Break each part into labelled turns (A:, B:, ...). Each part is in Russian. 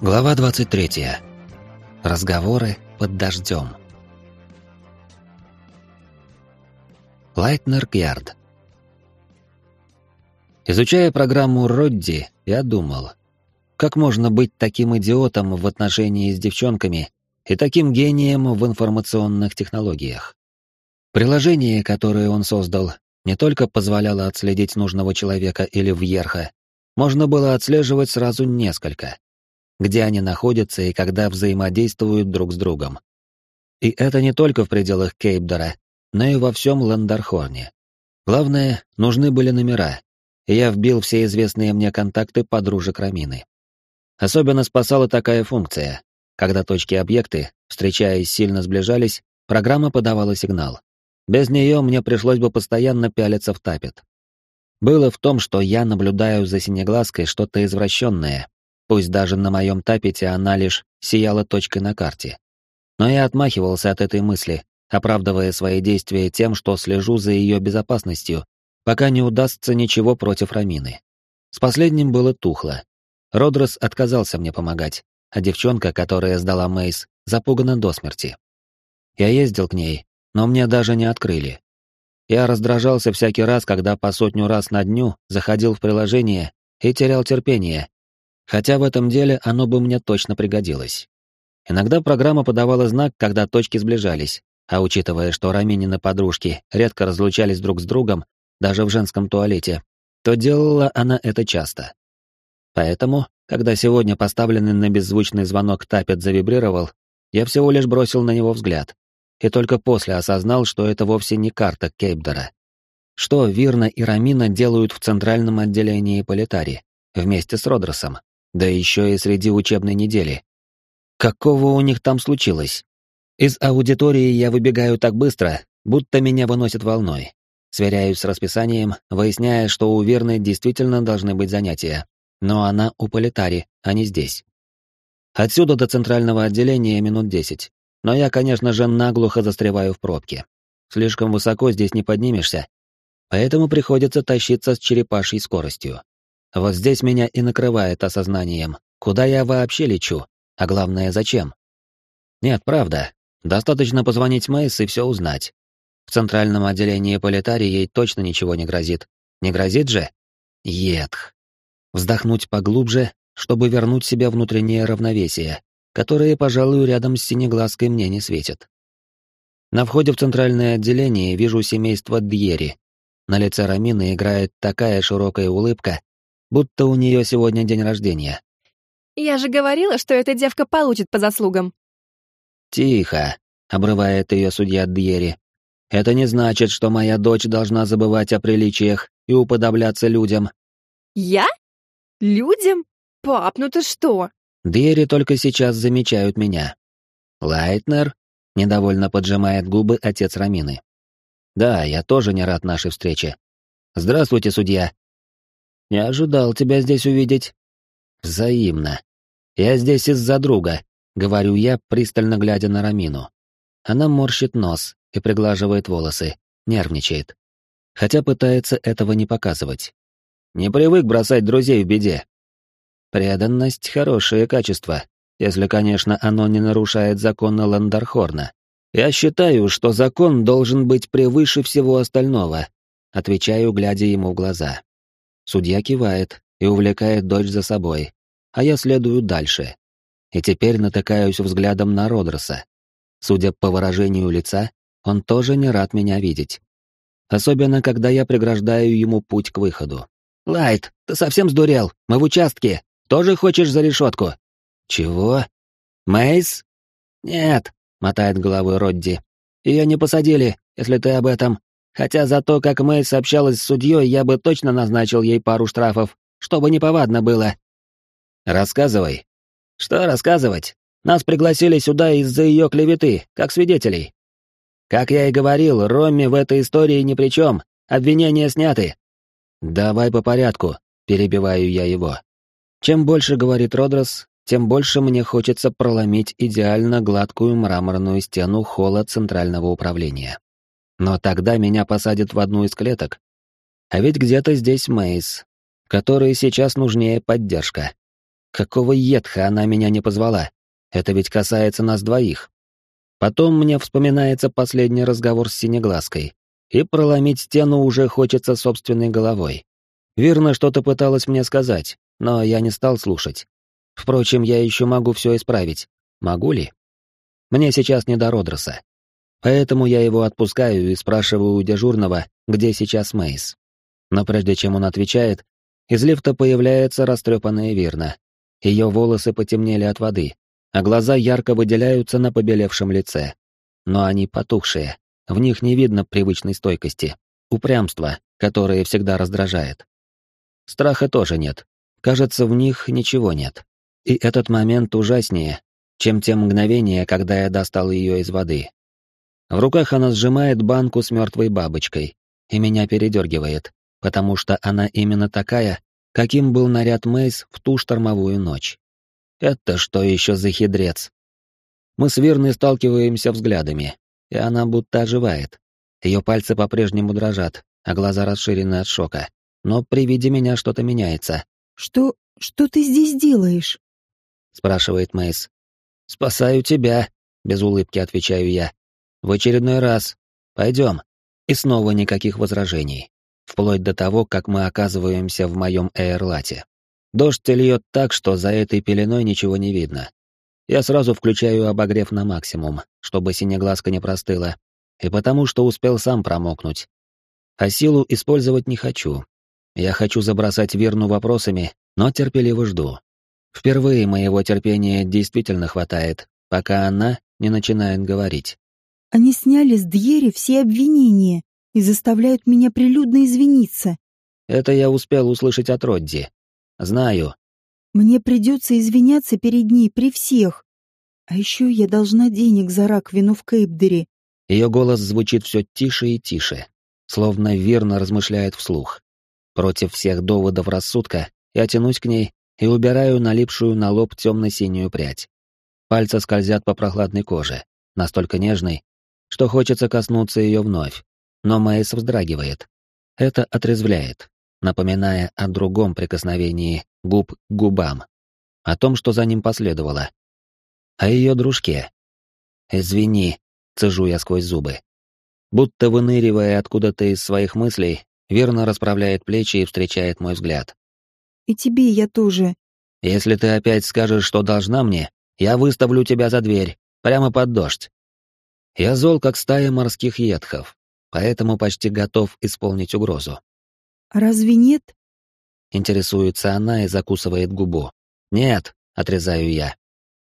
A: Глава 23. Разговоры под дождем. Лайтнер Гярд. Изучая программу Родди, я думал, как можно быть таким идиотом в отношении с девчонками и таким гением в информационных технологиях. Приложение, которое он создал, не только позволяло отследить нужного человека или вьерха, можно было отслеживать сразу несколько где они находятся и когда взаимодействуют друг с другом. И это не только в пределах Кейпдора, но и во всем Ландархорне. Главное, нужны были номера, я вбил все известные мне контакты подружек Рамины. Особенно спасала такая функция. Когда точки-объекты, встречаясь, сильно сближались, программа подавала сигнал. Без нее мне пришлось бы постоянно пялиться в тапет. Было в том, что я наблюдаю за синеглазкой что-то извращенное, Пусть даже на моем тапете она лишь сияла точкой на карте. Но я отмахивался от этой мысли, оправдывая свои действия тем, что слежу за ее безопасностью, пока не удастся ничего против Рамины. С последним было тухло. Родрос отказался мне помогать, а девчонка, которая сдала Мейс, запугана до смерти. Я ездил к ней, но мне даже не открыли. Я раздражался всякий раз, когда по сотню раз на дню заходил в приложение и терял терпение, Хотя в этом деле оно бы мне точно пригодилось. Иногда программа подавала знак, когда точки сближались, а учитывая, что Раминины подружки редко разлучались друг с другом, даже в женском туалете, то делала она это часто. Поэтому, когда сегодня поставленный на беззвучный звонок тапет завибрировал, я всего лишь бросил на него взгляд. И только после осознал, что это вовсе не карта Кейпдора. Что Вирна и Рамина делают в центральном отделении Политари, вместе с Родросом да еще и среди учебной недели. Какого у них там случилось? Из аудитории я выбегаю так быстро, будто меня выносит волной. Сверяюсь с расписанием, выясняя, что у Верны действительно должны быть занятия. Но она у Политари, а не здесь. Отсюда до центрального отделения минут десять. Но я, конечно же, наглухо застреваю в пробке. Слишком высоко здесь не поднимешься, поэтому приходится тащиться с черепашьей скоростью. Вот здесь меня и накрывает осознанием, куда я вообще лечу, а главное, зачем. Нет, правда, достаточно позвонить Мэйс и все узнать. В центральном отделении политарии ей точно ничего не грозит. Не грозит же? Едх. Вздохнуть поглубже, чтобы вернуть себе внутреннее равновесие, которое, пожалуй, рядом с синеглазкой мне не светит. На входе в центральное отделение вижу семейство Дьери. На лице Рамины играет такая широкая улыбка, будто у нее сегодня день рождения.
B: «Я же говорила, что эта девка получит по заслугам».
A: «Тихо», — обрывает ее судья Дьери. «Это не значит, что моя дочь должна забывать о приличиях и уподобляться людям».
B: «Я? Людям? Пап, ну ты что?»
A: Дьери только сейчас замечают меня. «Лайтнер?» — недовольно поджимает губы отец Рамины. «Да, я тоже не рад нашей встрече. Здравствуйте, судья», не ожидал тебя здесь увидеть. Взаимно. Я здесь из-за друга, говорю я, пристально глядя на Рамину. Она морщит нос и приглаживает волосы, нервничает. Хотя пытается этого не показывать. Не привык бросать друзей в беде. Преданность — хорошее качество, если, конечно, оно не нарушает законы Ландархорна. Я считаю, что закон должен быть превыше всего остального, отвечаю, глядя ему в глаза. Судья кивает и увлекает дочь за собой, а я следую дальше. И теперь натыкаюсь взглядом на Родроса. Судя по выражению лица, он тоже не рад меня видеть. Особенно, когда я преграждаю ему путь к выходу. «Лайт, ты совсем сдурел? Мы в участке. Тоже хочешь за решетку?» «Чего? Мейс?» «Нет», — мотает головой Родди. «Ее не посадили, если ты об этом. Хотя за то, как Мэй сообщалась с судьей, я бы точно назначил ей пару штрафов, чтобы неповадно было. Рассказывай. Что рассказывать? Нас пригласили сюда из-за ее клеветы, как свидетелей. Как я и говорил, Ромми в этой истории ни при чем, обвинения сняты. Давай по порядку, перебиваю я его. Чем больше говорит Родрос, тем больше мне хочется проломить идеально гладкую мраморную стену холла Центрального управления. Но тогда меня посадят в одну из клеток. А ведь где-то здесь Мейс, которой сейчас нужнее поддержка. Какого едха она меня не позвала? Это ведь касается нас двоих. Потом мне вспоминается последний разговор с Синеглазкой, и проломить стену уже хочется собственной головой. Верно, что-то пыталась мне сказать, но я не стал слушать. Впрочем, я еще могу все исправить. Могу ли? Мне сейчас не до Родроса. Поэтому я его отпускаю и спрашиваю у дежурного, где сейчас Мейс. Но прежде чем он отвечает, из лифта появляется растрепанная Вирна. Ее волосы потемнели от воды, а глаза ярко выделяются на побелевшем лице. Но они потухшие, в них не видно привычной стойкости, упрямства, которое всегда раздражает. Страха тоже нет. Кажется, в них ничего нет. И этот момент ужаснее, чем те мгновения, когда я достал ее из воды. В руках она сжимает банку с мертвой бабочкой, и меня передергивает, потому что она именно такая, каким был наряд Мейс в ту штормовую ночь. Это что еще за хидрец? Мы с Вирной сталкиваемся взглядами, и она будто оживает. Ее пальцы по-прежнему дрожат, а глаза расширены от шока. Но при виде меня что-то меняется.
B: «Что... что ты здесь делаешь?»
A: — спрашивает Мейс. «Спасаю тебя», — без улыбки отвечаю я. «В очередной раз. Пойдем». И снова никаких возражений. Вплоть до того, как мы оказываемся в моем эйрлате. Дождь льет так, что за этой пеленой ничего не видно. Я сразу включаю обогрев на максимум, чтобы синеглазка не простыла, и потому что успел сам промокнуть. А силу использовать не хочу. Я хочу забросать Верну вопросами, но терпеливо жду. Впервые моего терпения действительно хватает, пока она не начинает говорить.
B: Они сняли с Дьери все обвинения и заставляют меня прилюдно извиниться.
A: Это я успел услышать от Родди. Знаю.
B: Мне придется извиняться перед ней при всех. А еще я должна денег за раковину в Кейпдере.
A: Ее голос звучит все тише и тише, словно верно размышляет вслух. Против всех доводов рассудка я тянусь к ней и убираю налипшую на лоб темно-синюю прядь. Пальцы скользят по прохладной коже, настолько нежной, что хочется коснуться ее вновь. Но Мэйс вздрагивает. Это отрезвляет, напоминая о другом прикосновении губ к губам, о том, что за ним последовало. О ее дружке. «Извини», — цежу я сквозь зубы. Будто выныривая откуда-то из своих мыслей, верно расправляет плечи и встречает мой взгляд.
B: И тебе я тоже.
A: Если ты опять скажешь, что должна мне, я выставлю тебя за дверь, прямо под дождь. Я зол, как стая морских едхов, поэтому почти готов исполнить угрозу.
B: Разве нет?
A: Интересуется она и закусывает губу. Нет, отрезаю я.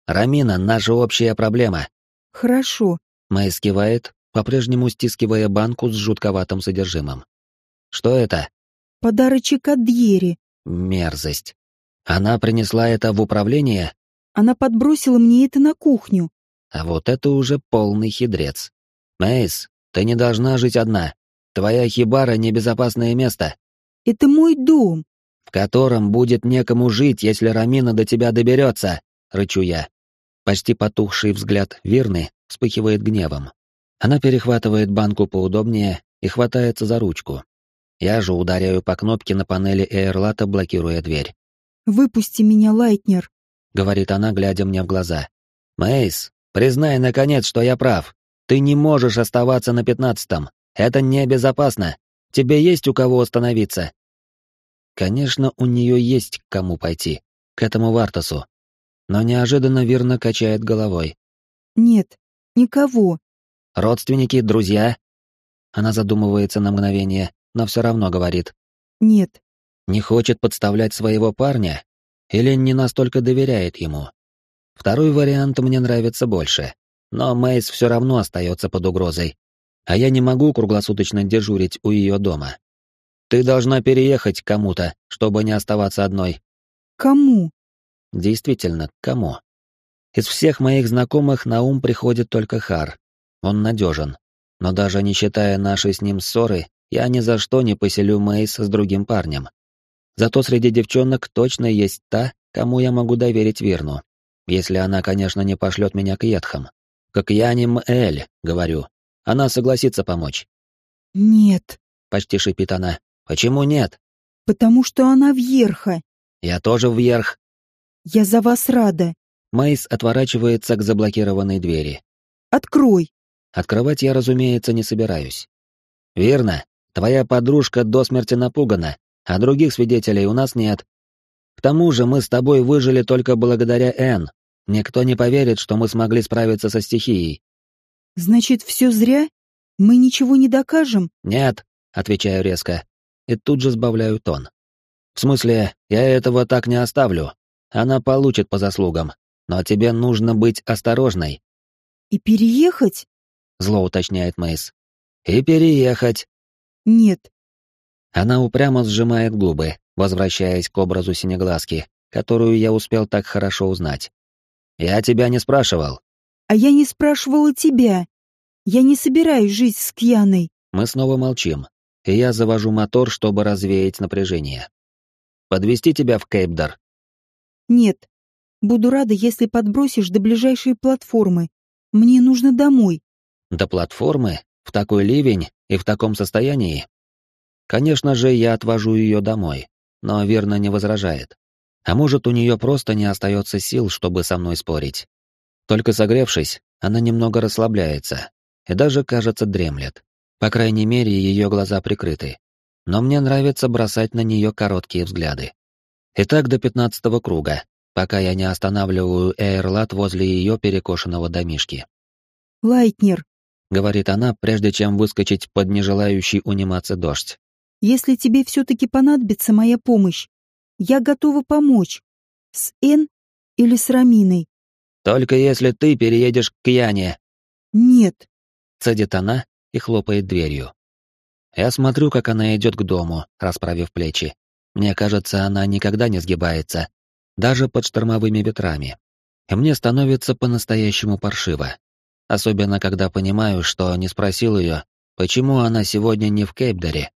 A: Рамина — наша общая проблема.
B: Хорошо.
A: Мэй скивает, по-прежнему стискивая банку с жутковатым содержимым. Что это?
B: Подарочек от Дьери.
A: Мерзость. Она принесла это в управление?
B: Она подбросила мне это на кухню.
A: А вот это уже полный хидрец. Мейс, ты не должна жить одна. Твоя хибара — небезопасное место.
B: Это мой дом.
A: В котором будет некому жить, если Рамина до тебя доберется, рычу я. Почти потухший взгляд Вирны вспыхивает гневом. Она перехватывает банку поудобнее и хватается за ручку. Я же ударяю по кнопке на панели Эйрлата, блокируя дверь.
B: «Выпусти меня, Лайтнер», —
A: говорит она, глядя мне в глаза. «Мейс, признай, наконец, что я прав. Ты не можешь оставаться на пятнадцатом. Это небезопасно. Тебе есть у кого остановиться?» Конечно, у нее есть к кому пойти. К этому Вартасу. Но неожиданно верно качает головой.
B: «Нет, никого».
A: «Родственники, друзья?» Она задумывается на мгновение, но все равно говорит.
B: «Нет».
A: Не хочет подставлять своего парня? Или не настолько доверяет ему? Второй вариант мне нравится больше. Но Мейс все равно остается под угрозой. А я не могу круглосуточно дежурить у ее дома. Ты должна переехать к кому-то, чтобы не оставаться одной.
B: Кому?
A: Действительно, кому? Из всех моих знакомых на ум приходит только Хар. Он надежен. Но даже не считая нашей с ним ссоры, я ни за что не поселю Мейс с другим парнем. Зато среди девчонок точно есть та, кому я могу доверить Верну. Если она, конечно, не пошлет меня к Едхам. Как Яним Эль, говорю. Она согласится помочь.
B: «Нет», —
A: почти шипит она. «Почему нет?»
B: «Потому что она вверха».
A: «Я тоже вверх».
B: Я за вас рада.
A: Мейс отворачивается к заблокированной двери.
B: Открой.
A: Открывать я, разумеется, не собираюсь. Верно. Твоя подружка до смерти напугана, а других свидетелей у нас нет. К тому же мы с тобой выжили только благодаря Энн. Никто не поверит, что мы смогли справиться со стихией.
B: Значит, все зря? Мы ничего не докажем?
A: Нет, отвечаю резко. И тут же сбавляю тон. В смысле, я этого так не оставлю. Она получит по заслугам. Но тебе нужно быть осторожной.
B: И переехать?
A: Зло уточняет Мейс. И переехать.
B: Нет.
A: Она упрямо сжимает губы, возвращаясь к образу синеглазки, которую я успел так хорошо узнать. Я тебя не спрашивал.
B: А я не спрашивала тебя. Я не собираюсь жить с Кьяной.
A: Мы снова молчим, и я завожу мотор, чтобы развеять напряжение. Подвести тебя в Кейпдар?
B: Нет. Буду рада, если подбросишь до ближайшей платформы. Мне нужно домой.
A: До платформы? В такой ливень и в таком состоянии? Конечно же, я отвожу ее домой, но верно не возражает. А может, у нее просто не остается сил, чтобы со мной спорить. Только согревшись, она немного расслабляется и даже, кажется, дремлет. По крайней мере, ее глаза прикрыты. Но мне нравится бросать на нее короткие взгляды. Итак, до пятнадцатого круга, пока я не останавливаю Эйрлат возле ее перекошенного домишки.
B: «Лайтнер», —
A: говорит она, прежде чем выскочить под нежелающий униматься дождь.
B: «Если тебе все-таки понадобится моя помощь, я готова помочь. С Эн или с Раминой?»
A: «Только если ты переедешь к Яне».
B: «Нет», —
A: цедит она и хлопает дверью. Я смотрю, как она идет к дому, расправив плечи. Мне кажется, она никогда не сгибается, даже под штормовыми ветрами. И мне становится по-настоящему паршиво. Особенно, когда понимаю, что не спросил ее, почему она сегодня не в Кейпдере.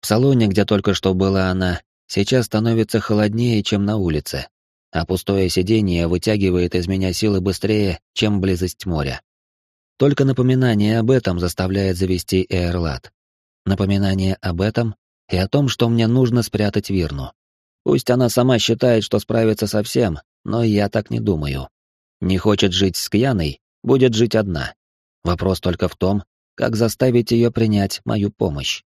A: В салоне, где только что была она, сейчас становится холоднее, чем на улице, а пустое сиденье вытягивает из меня силы быстрее, чем близость моря. Только напоминание об этом заставляет завести Эйрлат. Напоминание об этом и о том, что мне нужно спрятать Вирну. Пусть она сама считает, что справится со всем, но я так не думаю. Не хочет жить с Кьяной, будет жить одна. Вопрос только в том, как заставить ее принять мою помощь.